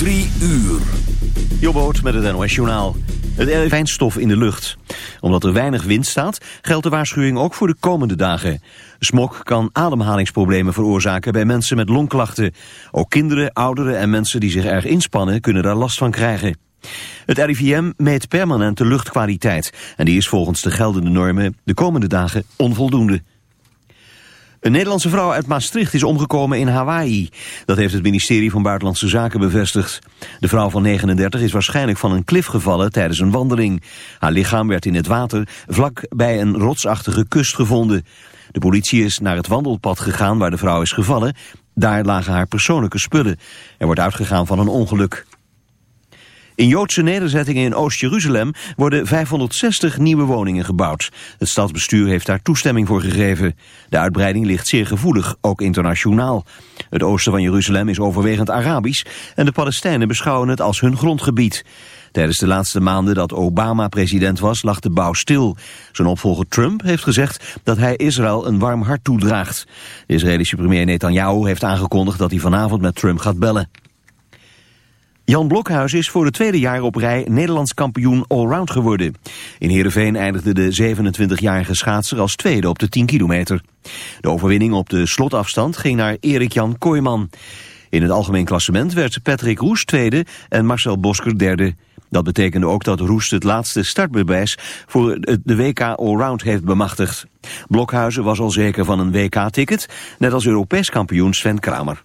Drie uur. Jobboot met het NOS Journaal. Het fijnstof in de lucht. Omdat er weinig wind staat, geldt de waarschuwing ook voor de komende dagen. Smok kan ademhalingsproblemen veroorzaken bij mensen met longklachten. Ook kinderen, ouderen en mensen die zich erg inspannen kunnen daar last van krijgen. Het RIVM meet permanent de luchtkwaliteit. En die is volgens de geldende normen de komende dagen onvoldoende. Een Nederlandse vrouw uit Maastricht is omgekomen in Hawaii. Dat heeft het ministerie van Buitenlandse Zaken bevestigd. De vrouw van 39 is waarschijnlijk van een klif gevallen tijdens een wandeling. Haar lichaam werd in het water vlak bij een rotsachtige kust gevonden. De politie is naar het wandelpad gegaan waar de vrouw is gevallen. Daar lagen haar persoonlijke spullen. Er wordt uitgegaan van een ongeluk. In Joodse nederzettingen in Oost-Jeruzalem worden 560 nieuwe woningen gebouwd. Het stadsbestuur heeft daar toestemming voor gegeven. De uitbreiding ligt zeer gevoelig, ook internationaal. Het oosten van Jeruzalem is overwegend Arabisch en de Palestijnen beschouwen het als hun grondgebied. Tijdens de laatste maanden dat Obama president was, lag de bouw stil. Zijn opvolger Trump heeft gezegd dat hij Israël een warm hart toedraagt. De Israëlische premier Netanyahu heeft aangekondigd dat hij vanavond met Trump gaat bellen. Jan Blokhuis is voor het tweede jaar op rij Nederlands kampioen allround geworden. In Heerenveen eindigde de 27-jarige schaatser als tweede op de 10 kilometer. De overwinning op de slotafstand ging naar Erik-Jan Kooijman. In het algemeen klassement werd Patrick Roes tweede en Marcel Bosker derde. Dat betekende ook dat Roest het laatste startbewijs voor de WK Allround heeft bemachtigd. Blokhuizen was al zeker van een WK-ticket, net als Europees kampioen Sven Kramer.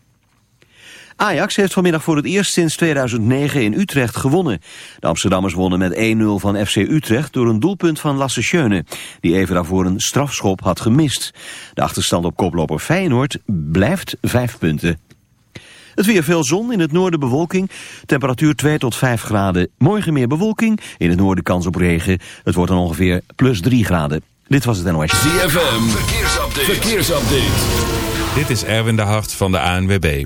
Ajax heeft vanmiddag voor het eerst sinds 2009 in Utrecht gewonnen. De Amsterdammers wonnen met 1-0 van FC Utrecht door een doelpunt van Lasse Schöne, die even daarvoor een strafschop had gemist. De achterstand op koploper Feyenoord blijft 5 punten. Het weer veel zon, in het noorden bewolking. Temperatuur 2 tot 5 graden. Morgen meer bewolking, in het noorden kans op regen. Het wordt dan ongeveer plus 3 graden. Dit was het NOS. ZFM, verkeersupdate. verkeersupdate. Dit is Erwin de Hart van de ANWB.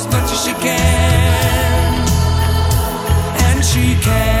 as much as she can. And she can.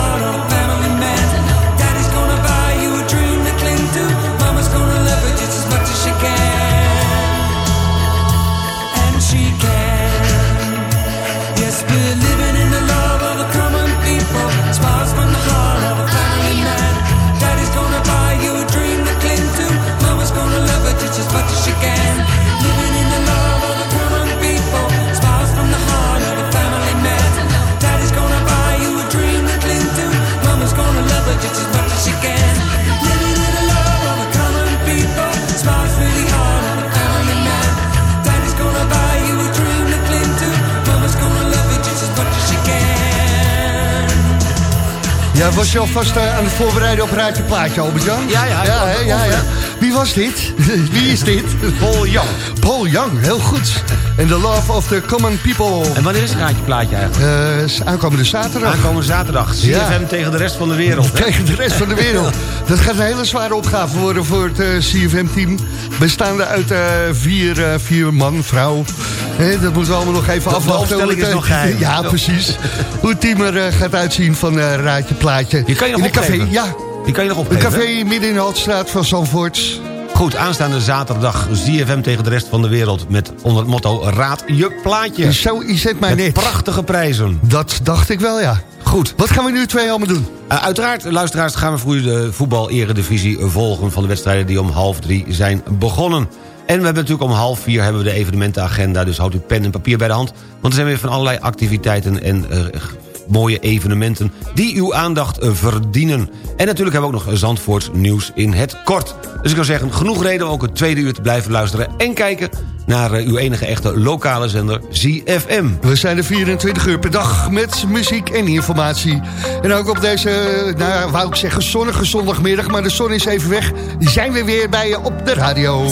was je alvast eh, aan het voorbereiden op Raadje Plaatje, Albert-Jan? Ja, ja, ja, ja, hè, ja, ja. Wie was dit? Wie is dit? Paul Young. Paul Young, heel goed. En The Love of the Common People. En wanneer is het raadje plaatje eigenlijk? Eh, is aankomende zaterdag. Aankomende zaterdag. CFM Ja. tegen de rest van de wereld. hè? Tegen de rest van de wereld. Dat gaat een hele zware opgave worden voor het eh, CFM-team. Bestaande uit eh, vier, eh, vier man, vrouw. Dat moeten we allemaal nog even de afwachten. hoe het, is eh, nog geheim. Ja, precies. Hoe het team er eh, gaat uitzien van eh, Raadje Plaatje. Die kan je nog In een café, ja. Die kan je nog Een opgeven. café midden in de Haltstraat van Zandvoort. Goed, aanstaande zaterdag ZFM tegen de rest van de wereld... met onder het motto Raad je plaatje. Zo is het maar net. prachtige prijzen. Dat dacht ik wel, ja. Goed. Wat gaan we nu twee allemaal doen? Uh, uiteraard, luisteraars, gaan we voor u de voetbal-eredivisie volgen... van de wedstrijden die om half drie zijn begonnen. En we hebben natuurlijk om half vier hebben we de evenementenagenda... dus houdt u pen en papier bij de hand. Want er zijn weer van allerlei activiteiten en eh, mooie evenementen... die uw aandacht eh, verdienen. En natuurlijk hebben we ook nog Zandvoorts nieuws in het kort. Dus ik zou zeggen, genoeg reden om ook het tweede uur te blijven luisteren... en kijken naar eh, uw enige echte lokale zender ZFM. We zijn er 24 uur per dag met muziek en informatie. En ook op deze, nou wou ik zeggen zonnige zondagmiddag... maar de zon is even weg. Zijn we weer bij je op de radio.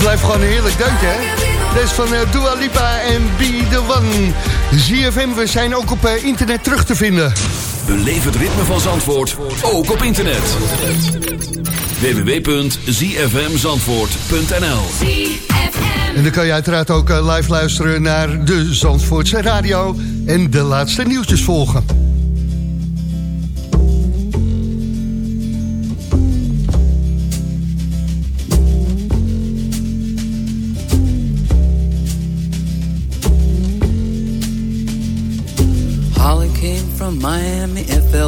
Blijft gewoon een heerlijk deuntje, hè? Deze van eh, Dua Lipa en Be The One. ZFM, we zijn ook op eh, internet terug te vinden. Beleef het ritme van Zandvoort, ook op internet. www.zfmzandvoort.nl En dan kan je uiteraard ook eh, live luisteren naar de Zandvoortse radio... en de laatste nieuwtjes volgen.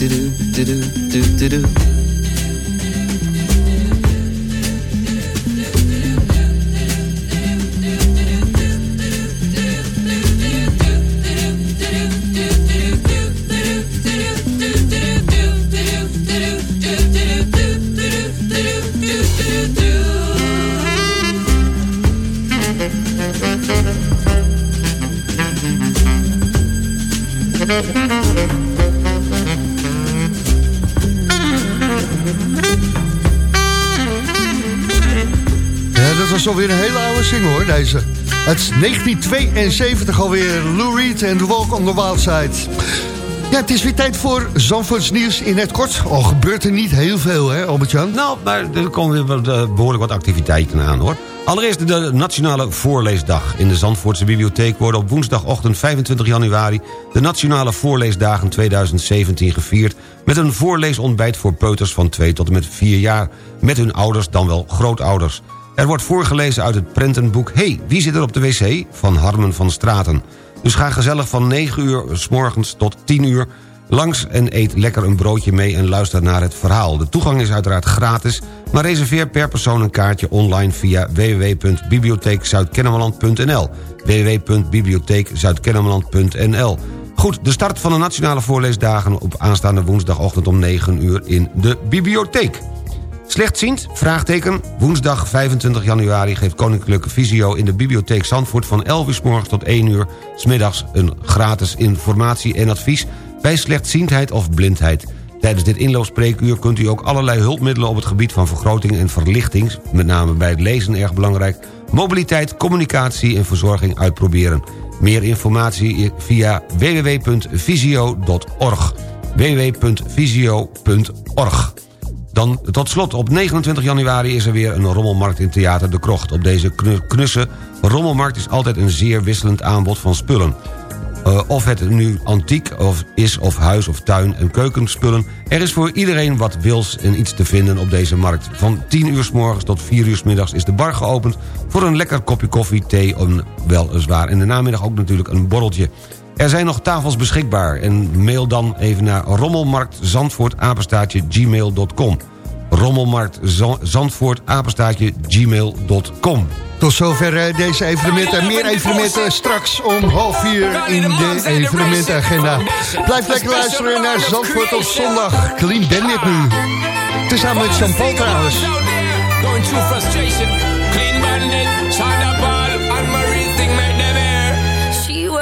do, do, do, do, do, do. Alweer een hele oude single hoor, deze. Het is 1972 alweer, Lou Reed en The Walk on the Wild Side. Ja, het is weer tijd voor Zandvoorts nieuws in het kort. Al gebeurt er niet heel veel, hè, Albert-Jan? Nou, maar er komen weer eh, behoorlijk wat activiteiten aan, hoor. Allereerst de Nationale Voorleesdag. In de Zandvoortse Bibliotheek worden op woensdagochtend 25 januari... de Nationale Voorleesdagen 2017 gevierd... met een voorleesontbijt voor peuters van 2 tot en met 4 jaar... met hun ouders dan wel grootouders. Er wordt voorgelezen uit het prentenboek Hey, wie zit er op de wc? van Harmen van Straten. Dus ga gezellig van 9 uur s morgens tot 10 uur langs en eet lekker een broodje mee en luister naar het verhaal. De toegang is uiteraard gratis, maar reserveer per persoon een kaartje online via www.bibliotheekzuidkennemerland.nl www.bibliotheekzuidkennemerland.nl Goed, de start van de nationale voorleesdagen op aanstaande woensdagochtend om 9 uur in de bibliotheek. Slechtziend? Vraagteken. Woensdag 25 januari geeft Koninklijke Visio in de bibliotheek Zandvoort... van 11 uur s morgens tot 1 uur s middags een gratis informatie en advies... bij slechtziendheid of blindheid. Tijdens dit inloopspreekuur kunt u ook allerlei hulpmiddelen... op het gebied van vergroting en verlichting... met name bij het lezen erg belangrijk... mobiliteit, communicatie en verzorging uitproberen. Meer informatie via www.visio.org www.visio.org dan tot slot, op 29 januari is er weer een rommelmarkt in Theater De Krocht. Op deze knu- knusse rommelmarkt is altijd een zeer wisselend aanbod van spullen. Uh, of het nu antiek of is, of huis of tuin- en keukenspullen... er is voor iedereen wat wils en iets te vinden op deze markt. Van 10 uur s morgens tot 4 uur s middags is de bar geopend... voor een lekker kopje koffie, thee en weliswaar in de namiddag ook natuurlijk een borreltje. Er zijn nog tafels beschikbaar en mail dan even naar rommelmarktzandvoortapenstaatje gmail.com rommelmarktzandvoortapenstaatje gmail.com Tot zover eh, deze evenementen. Meer evenementen straks om half vier in de evenementenagenda. Blijf lekker luisteren naar Zandvoort op zondag. Clean Bandit nu. Tezamen met Jean-Paul trouwens.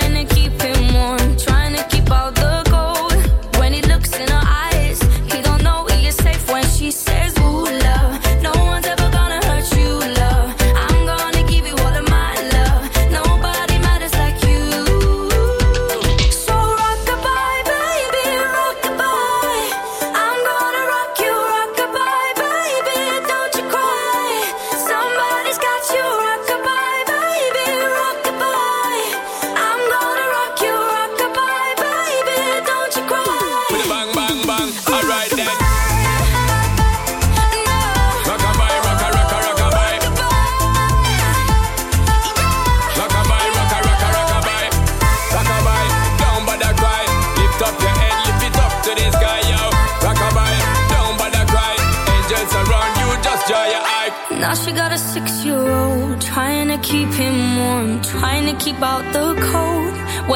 to keep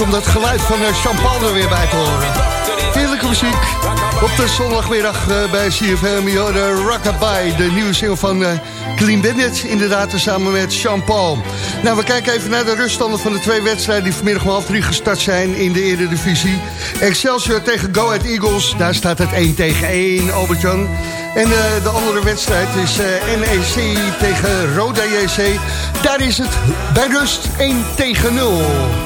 om dat geluid van uh, Champagne er weer bij te horen. Heerlijke muziek. Op de zondagmiddag uh, bij CFM, de Rockabye, de nieuwe single van uh, Clean Bennett. Inderdaad, samen met Champagne. Nou, we kijken even naar de ruststanden van de twee wedstrijden... die vanmiddag om half drie gestart zijn in de Eredivisie. Excelsior tegen Go Ahead Eagles, daar staat het 1 tegen 1, Albert-Jan. En de andere wedstrijd is NEC tegen Roda JC. Daar is het bij rust 1 tegen 0.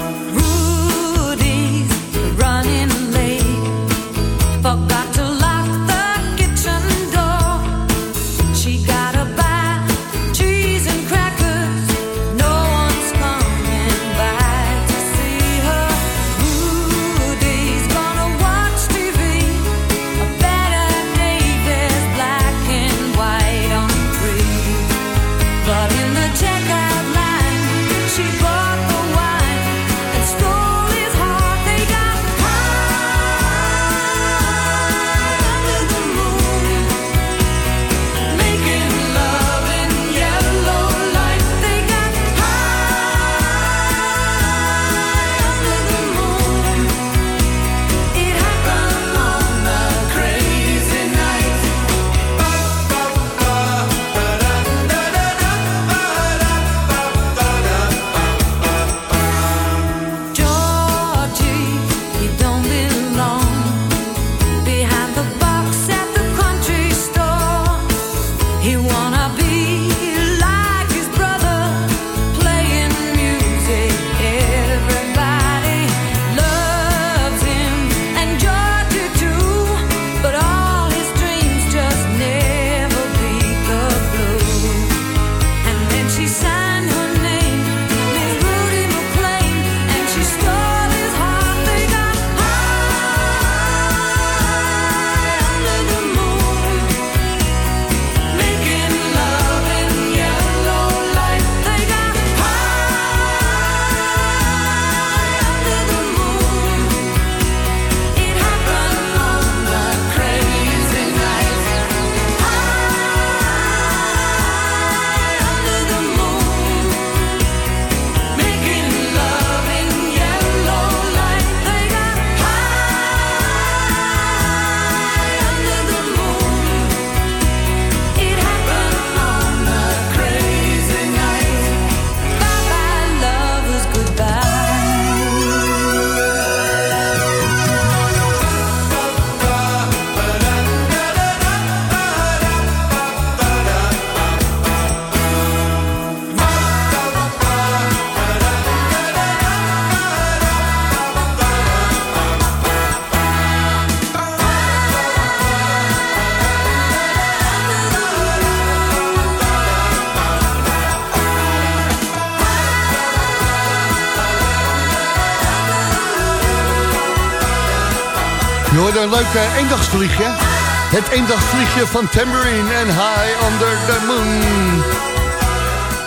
Hoorde een leuk uh, eendagsvliegje. Het eendagsvliegje van Tambourine en High Under the Moon.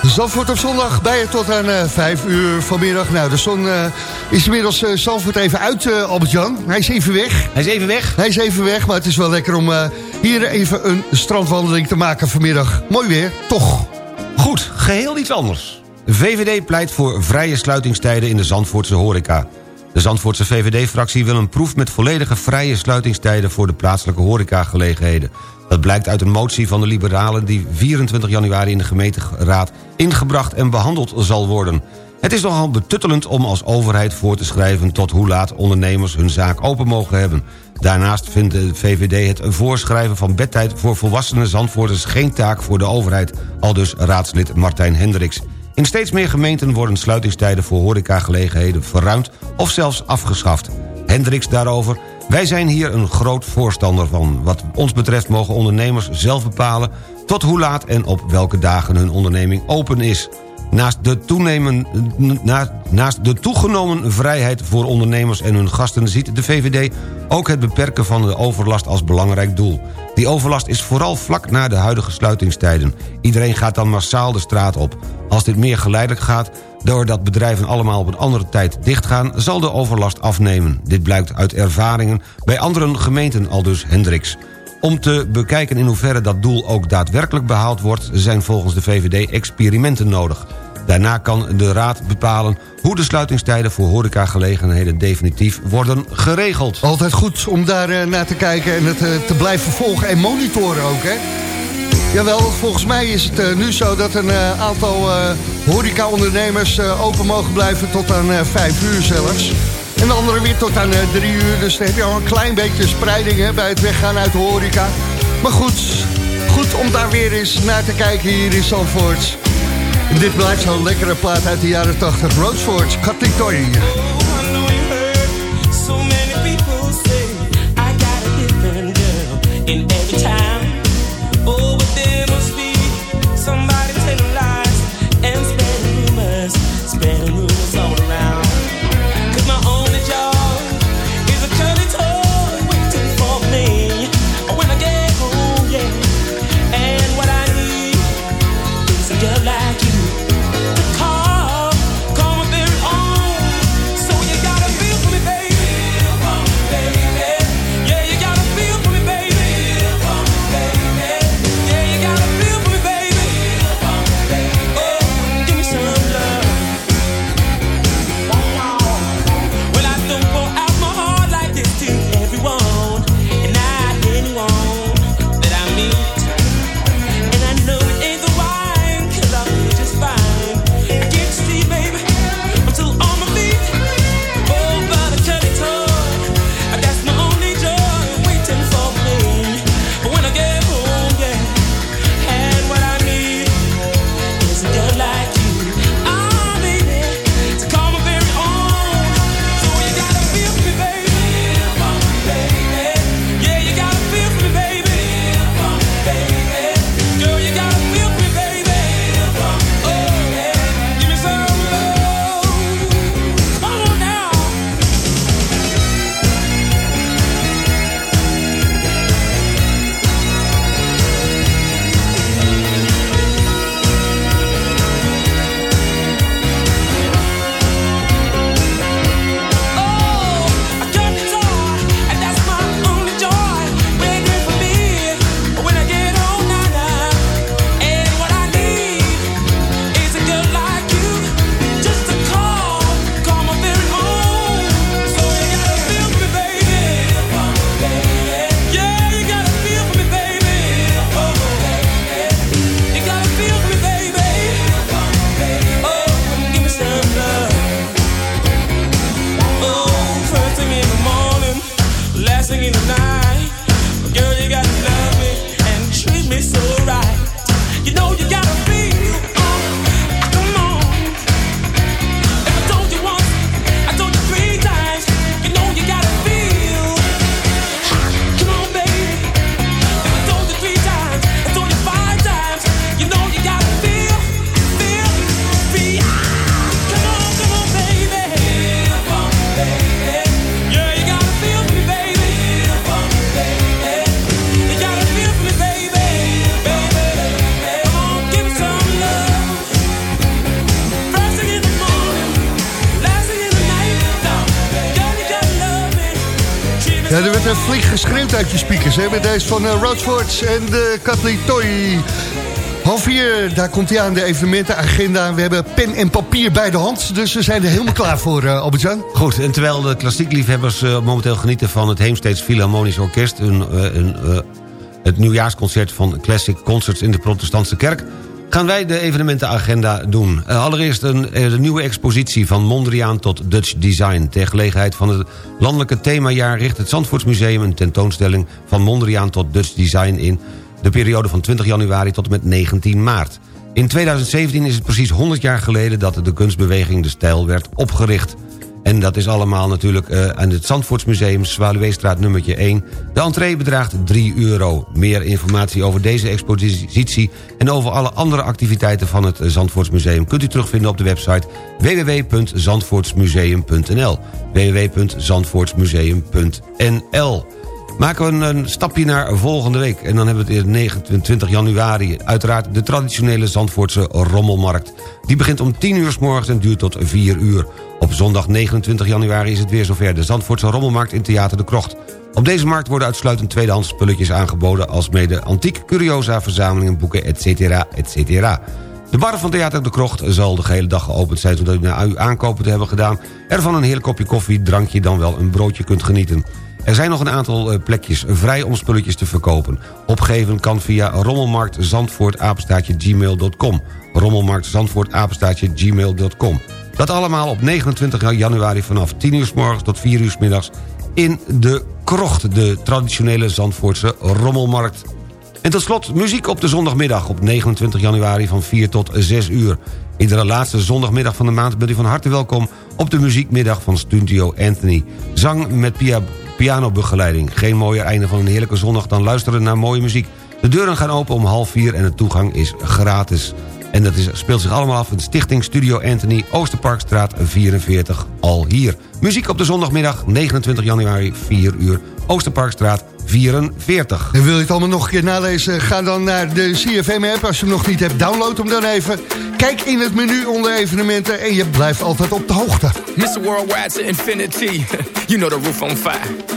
Zandvoort op zondag bij je tot aan uh, 5 uur vanmiddag. Nou, de zon uh, is inmiddels uh, Zandvoort even uit, Albert-Jan. Hij is even weg. Hij is even weg? Hij is even weg, maar het is wel lekker om hier even een strandwandeling te maken vanmiddag. Mooi weer, toch? Goed, geheel iets anders. De VVD pleit voor vrije sluitingstijden in de Zandvoortse horeca. De Zandvoortse VVD-fractie wil een proef met volledige vrije sluitingstijden... voor de plaatselijke horecagelegenheden. Dat blijkt uit een motie van de liberalen... die 24 januari in de gemeenteraad ingebracht en behandeld zal worden. Het is nogal betuttelend om als overheid voor te schrijven... tot hoe laat ondernemers hun zaak open mogen hebben. Daarnaast vindt de VVD het voorschrijven van bedtijd... voor volwassenen Zandvoorters geen taak voor de overheid. Aldus raadslid Martijn Hendricks. In steeds meer gemeenten worden sluitingstijden voor horecagelegenheden verruimd of zelfs afgeschaft. Hendricks daarover, wij zijn hier een groot voorstander van. Wat ons betreft mogen ondernemers zelf bepalen tot hoe laat en op welke dagen hun onderneming open is. Naast de, toenemen, na, naast de toegenomen vrijheid voor ondernemers en hun gasten... ziet de VVD ook het beperken van de overlast als belangrijk doel. Die overlast is vooral vlak na de huidige sluitingstijden. Iedereen gaat dan massaal de straat op. Als dit meer geleidelijk gaat, doordat bedrijven allemaal op een andere tijd dichtgaan... zal de overlast afnemen. Dit blijkt uit ervaringen bij andere gemeenten, aldus Hendricks. Om te bekijken in hoeverre dat doel ook daadwerkelijk behaald wordt... zijn volgens de VVD experimenten nodig. Daarna kan de Raad bepalen hoe de sluitingstijden voor horecagelegenheden definitief worden geregeld. Altijd goed om daar eh, naar te kijken en het eh, te blijven volgen en monitoren ook, hè? Jawel, volgens mij is het eh, nu zo dat een aantal horeca-ondernemers open mogen blijven tot aan eh, vijf uur zelfs. En de andere weer tot aan drie uur. Dus dan heb je al een klein beetje spreiding hè, bij het weggaan uit de horeca. Maar goed, goed om daar weer eens naar te kijken hier in Zandvoort. Dit blijft zo'n lekkere plaat uit de jaren 80. Roadford, Cutting hè? Met deze van uh, en de Toy. Half vier, daar komt hij aan, de evenementenagenda. We hebben pen en papier bij de hand, dus we zijn er helemaal klaar voor, uh, Albert-Jan. Goed, en terwijl de klassiekliefhebbers eh, momenteel genieten van het Heemsteeds Philharmonisch Orkest... Eh, het nieuwjaarsconcert van Classic Concerts in de Protestantse Kerk... gaan wij de evenementenagenda doen. Eh, allereerst een, eh, de nieuwe expositie van Mondriaan tot Dutch Design. Ter gelegenheid van het landelijke themajaar richt het Zandvoortsmuseum... een tentoonstelling van Mondriaan tot Dutch Design in... de periode van 20 januari tot en met 19 maart. In 2017 is het precies 100 jaar geleden dat de kunstbeweging De Stijl werd opgericht. En dat is allemaal natuurlijk eh, aan het Zandvoortsmuseum, Zwaluweestraat nummertje 1. De entree bedraagt 3 euro. Meer informatie over deze expositie en over alle andere activiteiten van het Zandvoortsmuseum... kunt u terugvinden op de website www.zandvoortsmuseum.nl www.zandvoortsmuseum.nl Maken we een stapje naar volgende week. En dan hebben we het in 29 januari. Uiteraard de traditionele Zandvoortse rommelmarkt. Die begint om 10 uur s morgens en duurt tot 4 uur. Op zondag 29 januari is het weer zover. De Zandvoortse rommelmarkt in Theater de Krocht. Op deze markt worden uitsluitend tweedehands spulletjes aangeboden... als mede antiek, curiosa, verzamelingen, boeken, etc. etc. De bar van Theater de Krocht zal de gehele dag geopend zijn... zodat u na uw aankopen te hebben gedaan... er van een heerlijk kopje koffie, drankje dan wel een broodje kunt genieten. Er zijn nog een aantal eh, plekjes vrij om spulletjes te verkopen. Opgeven kan via rommelmarktzandvoortapenstaatje.gmail.com rommelmarktzandvoortapenstaatje.gmail.com Dat allemaal op 29 januari vanaf 10 uur s morgens tot 4 uur middags... in de Krocht, de traditionele Zandvoortse rommelmarkt. En tot slot muziek op de zondagmiddag op 29 januari van 4 tot 6 uur. Iedere laatste zondagmiddag van de maand bent u van harte welkom... op de muziekmiddag van Studio Anthony. Zang met pia pianobegeleiding. Geen mooier einde van een heerlijke zondag dan luisteren naar mooie muziek. De deuren gaan open om half vier en de toegang is gratis. En dat is, speelt zich allemaal af in de Stichting Studio Anthony... Oosterparkstraat 44, al hier. Muziek op de zondagmiddag, 29 januari, 4 uur... Oosterparkstraat 44. En wil je het allemaal nog een keer nalezen? Ga dan naar de CFM-app. Als je hem nog niet hebt, download hem dan even. Kijk in het menu onder evenementen en je blijft altijd op de hoogte. Mr. Worldwide to infinity. you know the roof on fire.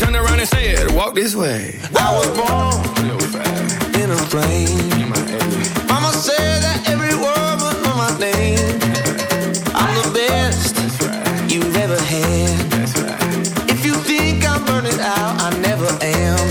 Turned around and said, "Walk this way." I was born in a flame. Mama said that every word was my name. I'm the best you've ever had. If you think I'm burning out, I never am.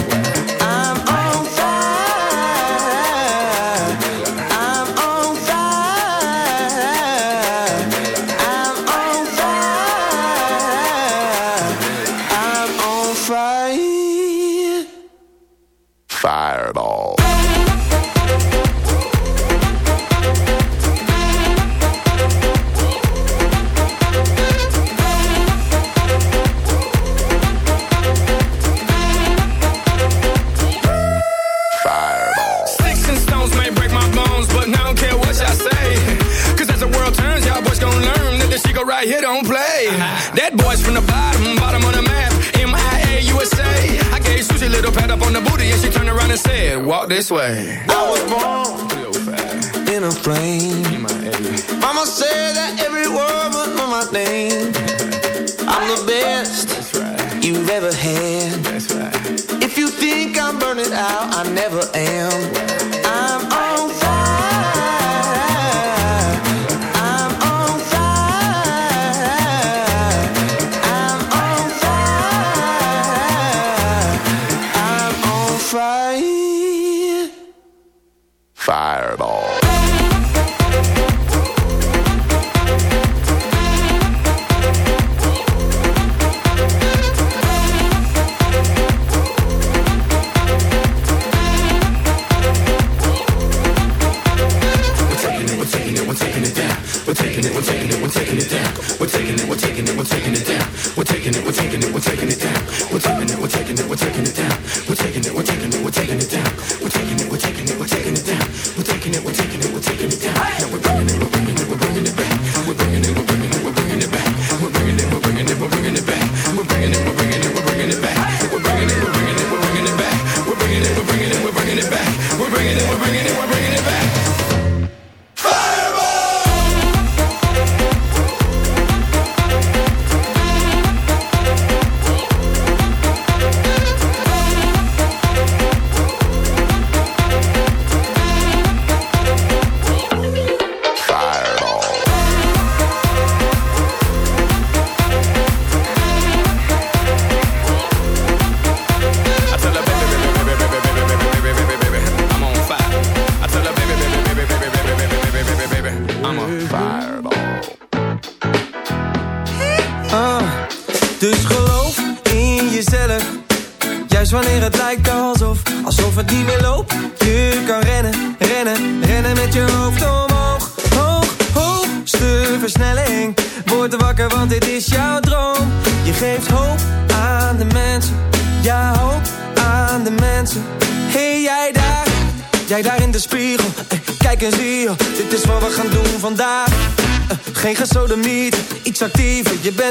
Way.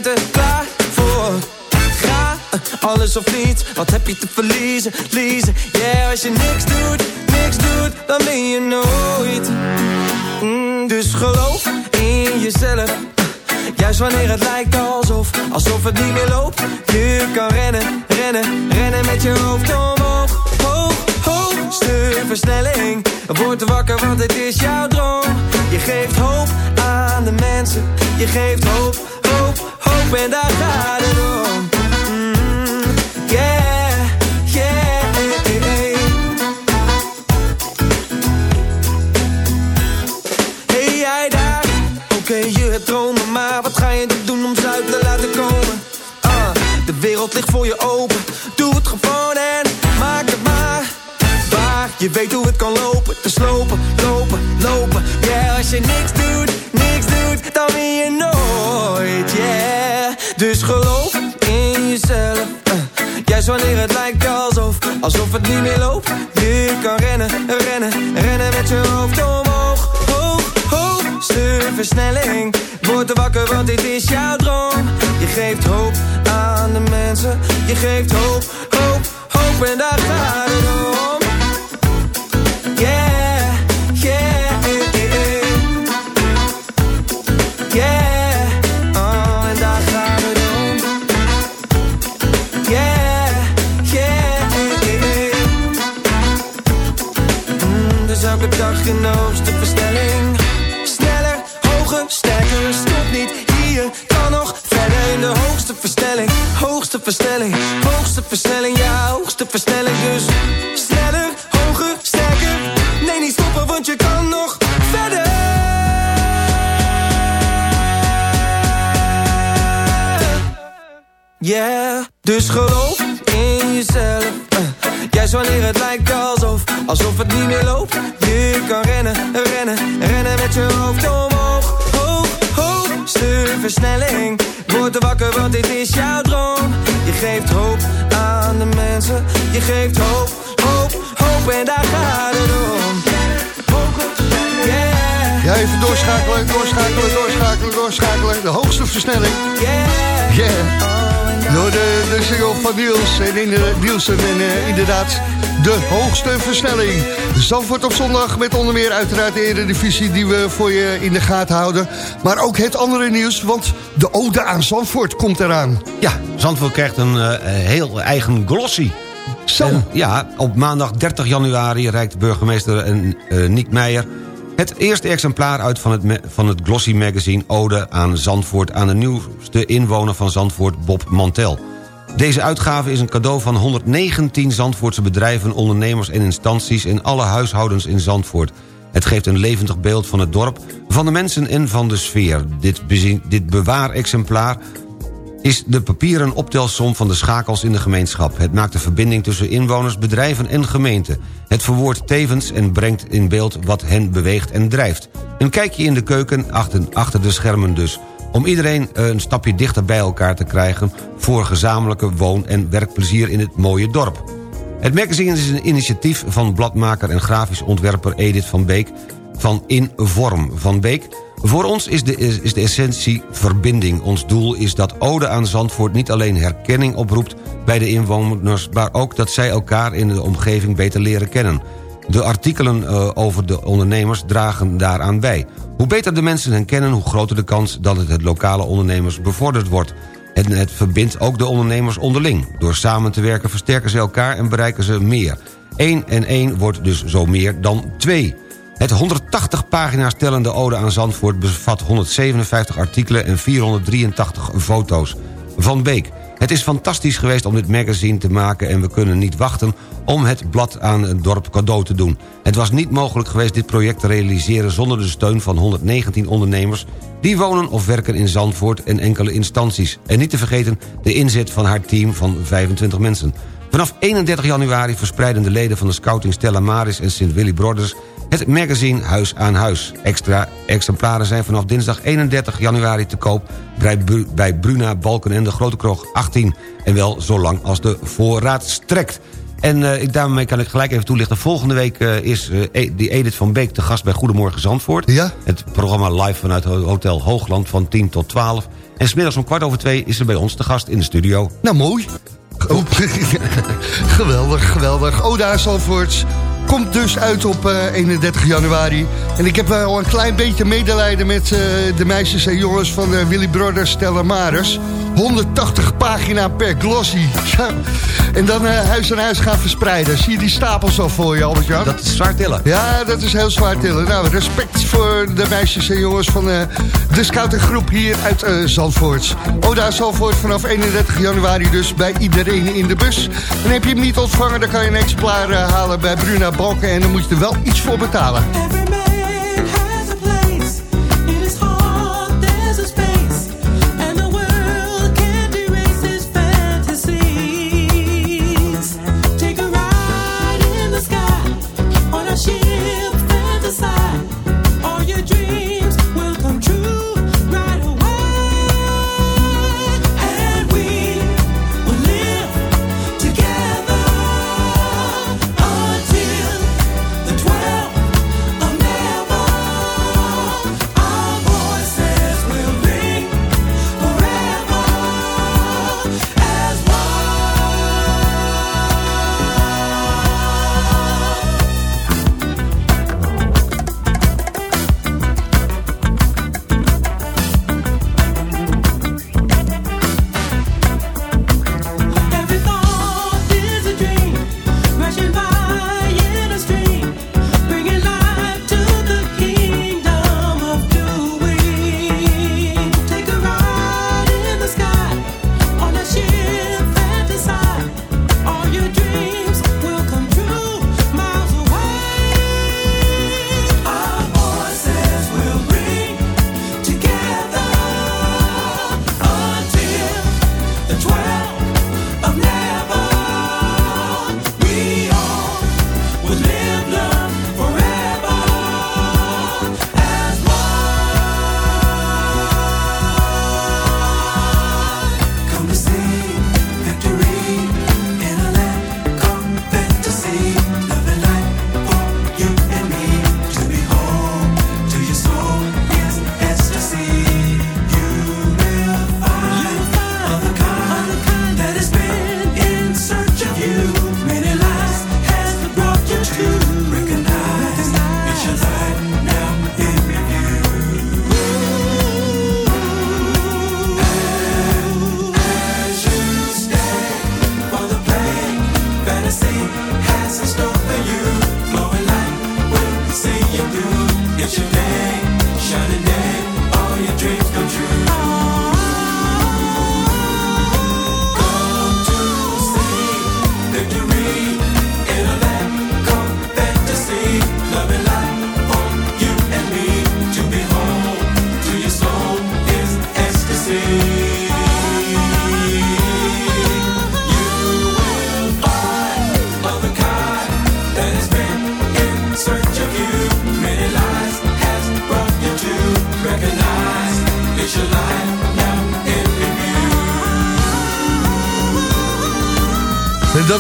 Bent er klaar voor. Ga, eh, alles of niets, wat heb je te verliezen, doet, niks doet Dan win je nooit, yeah. Dus geloof in jezelf eh. Juist wanneer het lijkt alsof Alsof het niet meer loopt. Je kan rennen, rennen, rennen met je hoofd omhoog. Hoog, hoogste versnelling. Word wakker, want dit is jouw droom. Je geeft hoop aan de mensen. Je geeft hoop, hoop, hoop En daar gaat het om versnelling Hoogste versnelling, hoogste versnelling Ja, hoogste versnelling dus. Sneller, hoger, sterker. Nee, niet stoppen, want je kan nog verder. Yeah, dus geloof in jezelf. Eh. Juist wanneer het lijkt alsof Alsof het niet meer loopt. Je kan rennen, rennen, rennen met je hoofd Hoog, hoogste versnelling. Word wakker, want dit is jouw droom. Je geeft hoop aan de mensen. Je geeft hoop, hoop, hoop En daar gaat het doorschakelen, doorschakelen, doorschakelen, doorschakelen. De hoogste versnelling. Yeah. Door de, de single van Niels en in de, Nielsen en eh, inderdaad de hoogste versnelling. Zandvoort op zondag met onder meer uiteraard de Eredivisie die we voor je in de gaten houden. Maar ook het andere nieuws, want de ode aan Zandvoort komt eraan. Ja, Zandvoort krijgt een eh, heel eigen glossy. Zo. En, ja, op maandag 30 januari reikt burgemeester uh, Niek Meijer... het eerste exemplaar uit van het, van het Glossy Magazine... Ode aan Zandvoort aan de nieuwste inwoner van Zandvoort, Bob Mantel. Deze uitgave is een cadeau van 119 Zandvoortse bedrijven, ondernemers en instanties... in alle huishoudens in Zandvoort. Het geeft een levendig beeld van het dorp, van de mensen en van de sfeer. Dit, dit bewaarexemplaar is de papieren optelsom van de schakels in de gemeenschap. Het maakt de verbinding tussen inwoners, bedrijven en gemeente. Het verwoordt tevens en brengt in beeld wat hen beweegt en drijft. Een kijkje in de keuken, achter, achter de schermen dus. Om iedereen eh, een stapje dichter bij elkaar te krijgen... voor gezamenlijke woon- en werkplezier in het mooie dorp. Het magazine is een initiatief van bladmaker en grafisch ontwerper Edith van Beek... van In Vorm van Beek. Voor ons is de, is, de essentie verbinding. Ons doel is dat Ode aan Zandvoort niet alleen herkenning oproept... bij de inwoners, maar ook dat zij elkaar in de omgeving beter leren kennen. De artikelen eh, over de ondernemers dragen daaraan bij. Hoe beter de mensen hen kennen, hoe groter de kans... dat het het lokale ondernemers bevorderd wordt. En het verbindt ook de ondernemers onderling. Door samen te werken versterken ze elkaar en bereiken ze meer. 1 en 1 wordt dus zo meer dan 2. Het 180 pagina's tellende Ode aan Zandvoort... bevat 157 artikelen en 483 foto's. Van Beek. Het is fantastisch geweest om dit magazine te maken... en we kunnen niet wachten om het blad aan het dorp cadeau te doen. Het was niet mogelijk geweest dit project te realiseren... zonder de steun van 119 ondernemers... die wonen of werken in Zandvoort en enkele instanties. En niet te vergeten de inzet van haar team van 25 mensen. Vanaf 31 januari verspreiden de leden van de scouting Stella Maris en Sint Willy Brothers het magazine Huis aan Huis. Extra exemplaren zijn vanaf dinsdag 31 januari te koop bij, Bru- bij Bruna Balken en de Grote Kroog 18. En wel zolang als de voorraad strekt. En eh, ik- daarmee kan ik gelijk even toelichten. Volgende week eh, is eh, E- die Edith van Beek te gast bij Goedemorgen Zandvoort. Ja? Het programma live vanuit Hotel Hoogland van 10 tot 12. En smiddags om kwart over twee is ze bij ons te gast in de studio. Nou, mooi. Oh, geweldig, geweldig. Oda Zalvoorts komt dus uit op eh, 31 januari. En ik heb wel een klein beetje medelijden met eh, de meisjes en jongens van eh, Willy Brothers Stella Maris. 180 pagina per glossy. En dan eh, huis aan huis gaan verspreiden. Zie je die stapels al voor je, Albert-Jan? Dat is zwaar tillen. Ja, dat is heel zwaar tillen. Nou, respect voor de meisjes en jongens van eh, de scoutinggroep hier uit eh Zandvoort. Oda Zandvoort vanaf 31 januari dus bij iedereen in de bus. En heb je hem niet ontvangen, dan kan je een exemplaar halen bij Bruna Balken. En dan moet je er wel iets voor betalen.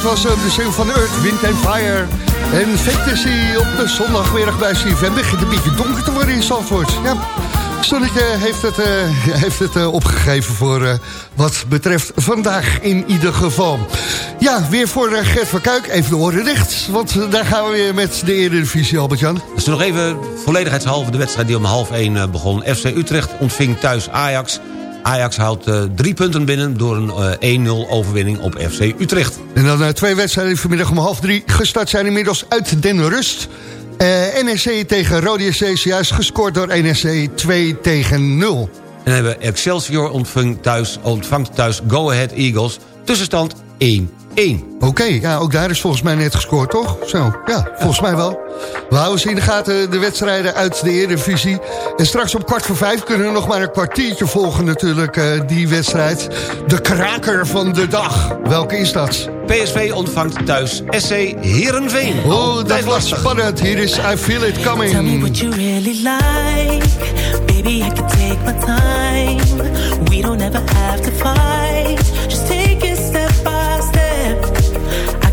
Dat was eh, de single van Earth, Wind and Fire. En Fantasy op de zondagmiddag bij CFM. begint een beetje donker te worden in Zandvoort. Ja, Zonnetje heeft het, eh, heeft het eh, opgegeven voor wat betreft vandaag in ieder geval. Ja, weer voor Gert van Kuik. Even de oren dicht, want daar gaan we weer met de Eredivisie, Albert-Jan. Dus nog even volledigheidshalve de wedstrijd die om half 1 eh, begon. FC Utrecht ontving thuis Ajax. Ajax houdt eh, drie punten binnen door een eh, 1-0 overwinning op FC Utrecht. En dan eh, twee wedstrijden vanmiddag om half drie gestart zijn inmiddels uit Den Rust. Eh NEC tegen Rode SC is juist gescoord door NEC 2 tegen 0. En dan hebben we Excelsior ontvang thuis, ontvangt thuis Go Ahead Eagles. Tussenstand 1-1. 1. Oké, ja, ook daar is volgens mij net gescoord, toch? Zo, ja, volgens mij wel. We houden ze in de gaten, de wedstrijden uit de Eredivisie. En straks om kwart voor vijf kunnen we nog maar een kwartiertje volgen natuurlijk, eh, die wedstrijd. De kraker van de dag. Welke is dat? PSV ontvangt thuis SC Heerenveen. Oh, dat was lastig. spannend. Hier is I Feel It Tell me Coming. what you really like. Baby, I can take my time. We don't ever have to fight. Just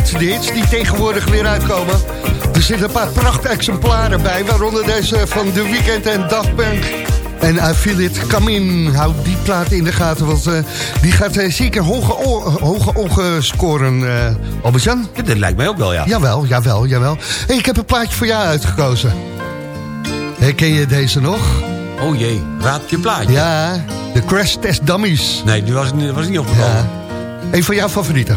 met de hits die tegenwoordig weer uitkomen. Er zitten een paar prachtexemplaren bij, waaronder deze van The Weeknd en Daft Punk. En I Feel It Come In. Houd die plaat in de gaten, want eh, die gaat eh, zeker hoge, hoge ogen scoren, eh Albert-Jan. Dat lijkt mij ook wel, ja. Jawel, jawel, jawel. Hey, ik heb een plaatje voor jou uitgekozen. Herken je deze nog? Oh jee, raad je plaatje. Ja, de Crash Test Dummies. Nee, die was, niet- was niet opgevallen. Ja. Een van jouw favorieten.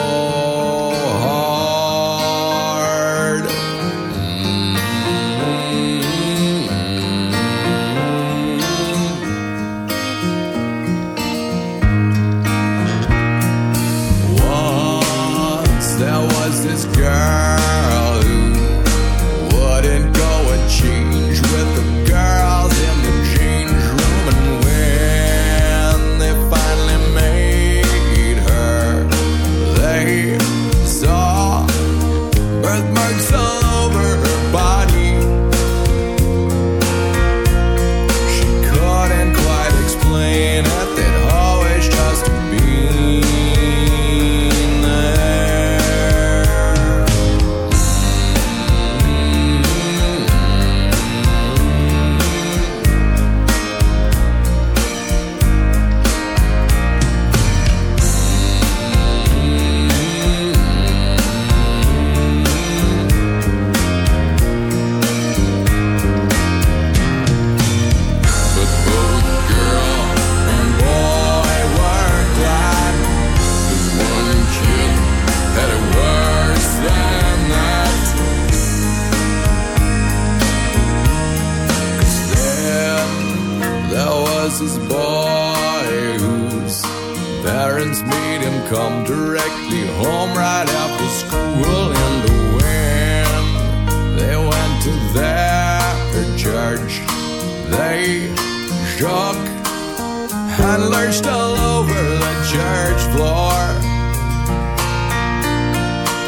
And lurched all over the church floor.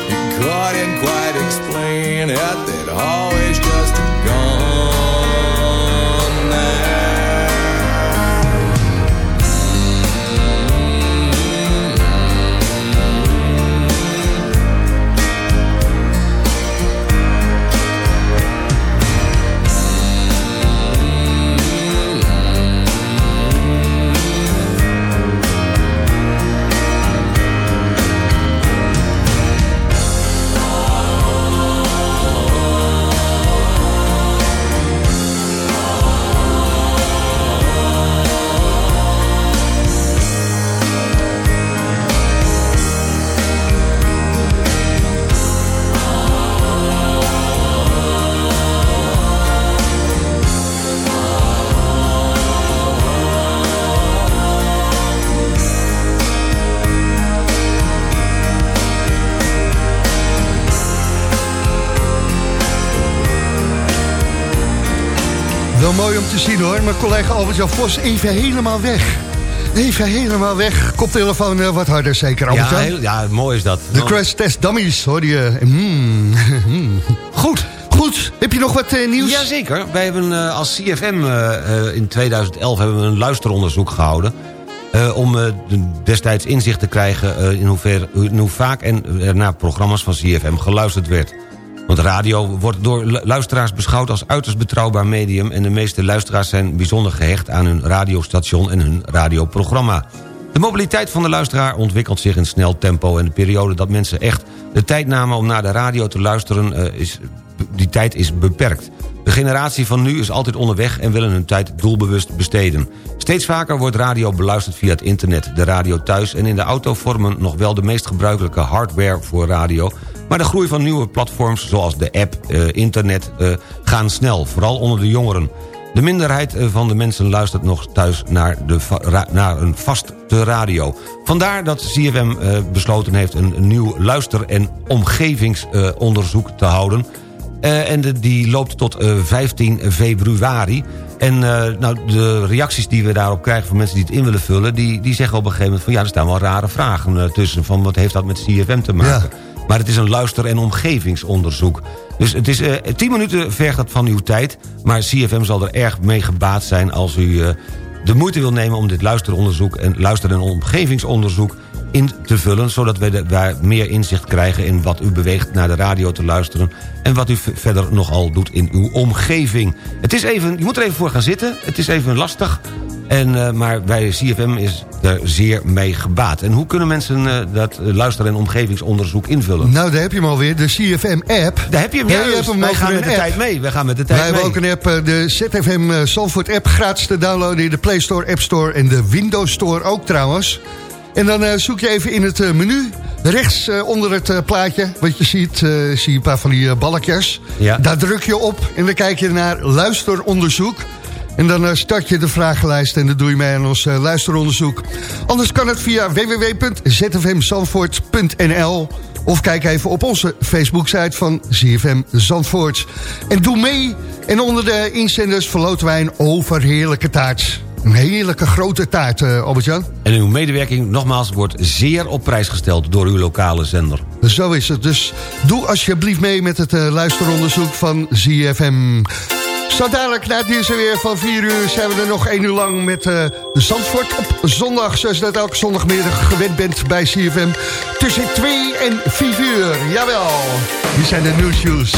He couldn't quite explain it, they'd always Wel mooi om te zien hoor. Mijn collega Albert-Jan Vos even helemaal weg. Even helemaal weg. Koptelefoon uh, wat harder zeker, Ja, Albert-Jan. heel, ja, mooi is dat. De Crash Test Dummies, hoor je. Mm. Goed. Goed. Heb je nog wat uh, nieuws? Jazeker. Wij hebben uh, als CFM in 2011 hebben we een luisteronderzoek gehouden... om destijds inzicht te krijgen in, hoever, in hoe vaak en er naar programma's van CFM geluisterd werd. Want radio wordt door luisteraars beschouwd als uiterst betrouwbaar medium... en de meeste luisteraars zijn bijzonder gehecht aan hun radiostation en hun radioprogramma. De mobiliteit van de luisteraar ontwikkelt zich in snel tempo... en de periode dat mensen echt de tijd namen om naar de radio te luisteren... Uh, is, die tijd is beperkt. De generatie van nu is altijd onderweg en willen hun tijd doelbewust besteden. Steeds vaker wordt radio beluisterd via het internet. De radio thuis en in de auto vormen nog wel de meest gebruikelijke hardware voor radio... maar de groei van nieuwe platforms zoals de app, uh, internet uh, gaan snel, vooral onder de jongeren. De minderheid van de mensen luistert nog thuis naar, de naar een vaste radio. Vandaar dat CFM uh, besloten heeft een, nieuw luister- en omgevingsonderzoek te houden... Uh, en de, die loopt tot uh, 15 februari. En uh, nou, de reacties die we daarop krijgen van mensen die het in willen vullen... die, die zeggen op een gegeven moment van ja, er staan wel rare vragen uh, tussen... van wat heeft dat met CFM te maken. Ja. Maar het is een luister- en omgevingsonderzoek. Dus het is, uh, 10 minuten vergt dat van uw tijd... maar CFM zal er erg mee gebaat zijn als u de moeite wil nemen... om dit luisteronderzoek en luister- en omgevingsonderzoek in te vullen... zodat wij de, waar meer inzicht krijgen in wat u beweegt naar de radio te luisteren... en wat u verder nogal doet in uw omgeving. Het is even, je moet er even voor gaan zitten. Het is even lastig. En, uh, maar bij CFM is er zeer mee gebaat. En hoe kunnen mensen uh, dat luister- en omgevingsonderzoek invullen? Nou, daar heb je hem alweer, de CFM-app. Daar heb je hem, ja, hem wij gaan met de app. tijd mee. Wij gaan met de tijd Wij mee. hebben ook een app, uh, de ZFM Zandvoort-app, gratis te downloaden in de Play Store, App Store en de Windows Store ook trouwens. En dan uh, zoek je even in het uh, menu. Rechts uh, onder het plaatje, wat je ziet, zie je een paar van die balkjes. Ja. Daar druk je op en dan kijk je naar luisteronderzoek. En dan start je de vragenlijst en dan doe je mee aan ons luisteronderzoek. Anders kan het via www.zfmzandvoort.nl of kijk even op onze Facebook-site van ZFM Zandvoort. En doe mee. En onder de inzenders verloten wij een overheerlijke taart. Een heerlijke grote taart, uh, Albert-Jan. En uw medewerking, nogmaals, wordt zeer op prijs gesteld door uw lokale zender. Zo is het. Dus doe alsjeblieft mee met het uh, luisteronderzoek van ZFM. Zo dadelijk na het nieuws weer van 4 uur zijn we er nog 1 uur lang met uh, Zandvoort op zondag. Zoals je dat elke zondagmiddag gewend bent bij CFM. Tussen 2 en 5 uur. Jawel. Die zijn de nieuwsjuice.